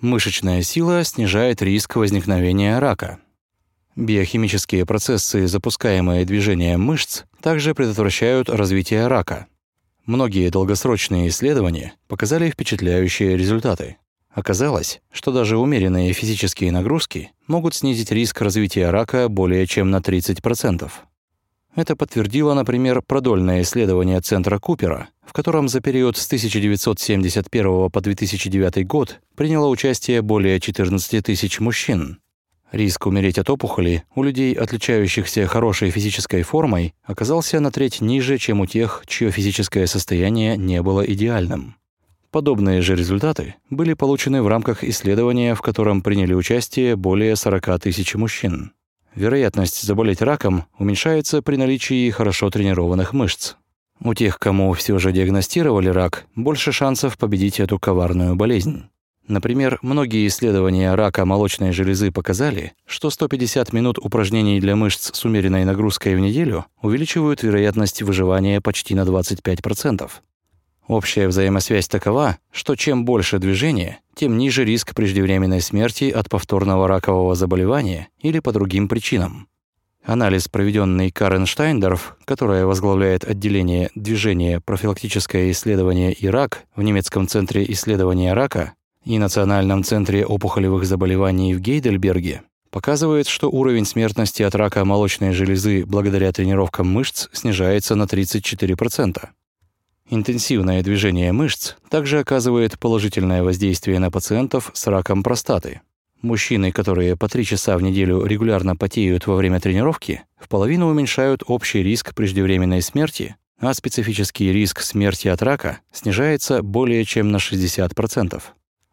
Мышечная сила снижает риск возникновения рака. Биохимические процессы, запускаемые движением мышц, также предотвращают развитие рака. Многие долгосрочные исследования показали впечатляющие результаты. Оказалось, что даже умеренные физические нагрузки могут снизить риск развития рака более чем на 30%. Это подтвердило, например, продольное исследование Центра Купера, в котором за период с 1971 по 2009 год приняло участие более 14 тысяч мужчин. Риск умереть от опухоли у людей, отличающихся хорошей физической формой, оказался на треть ниже, чем у тех, чье физическое состояние не было идеальным. Подобные же результаты были получены в рамках исследования, в котором приняли участие более 40 тысяч мужчин. Вероятность заболеть раком уменьшается при наличии хорошо тренированных мышц. У тех, кому все же диагностировали рак, больше шансов победить эту коварную болезнь. Например, многие исследования рака молочной железы показали, что 150 минут упражнений для мышц с умеренной нагрузкой в неделю увеличивают вероятность выживания почти на 25%. Общая взаимосвязь такова, что чем больше движения, тем ниже риск преждевременной смерти от повторного ракового заболевания или по другим причинам. Анализ, проведенный Карен Штайндорф, которая возглавляет отделение движения профилактическое исследование и рак в немецком центре исследования рака, и Национальном центре опухолевых заболеваний в Гейдельберге показывает, что уровень смертности от рака молочной железы благодаря тренировкам мышц снижается на 34%. Интенсивное движение мышц также оказывает положительное воздействие на пациентов с раком простаты. Мужчины, которые по 3 часа в неделю регулярно потеют во время тренировки, в половину уменьшают общий риск преждевременной смерти, а специфический риск смерти от рака снижается более чем на 60%.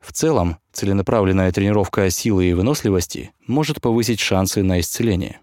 В целом, целенаправленная тренировка силы и выносливости может повысить шансы на исцеление.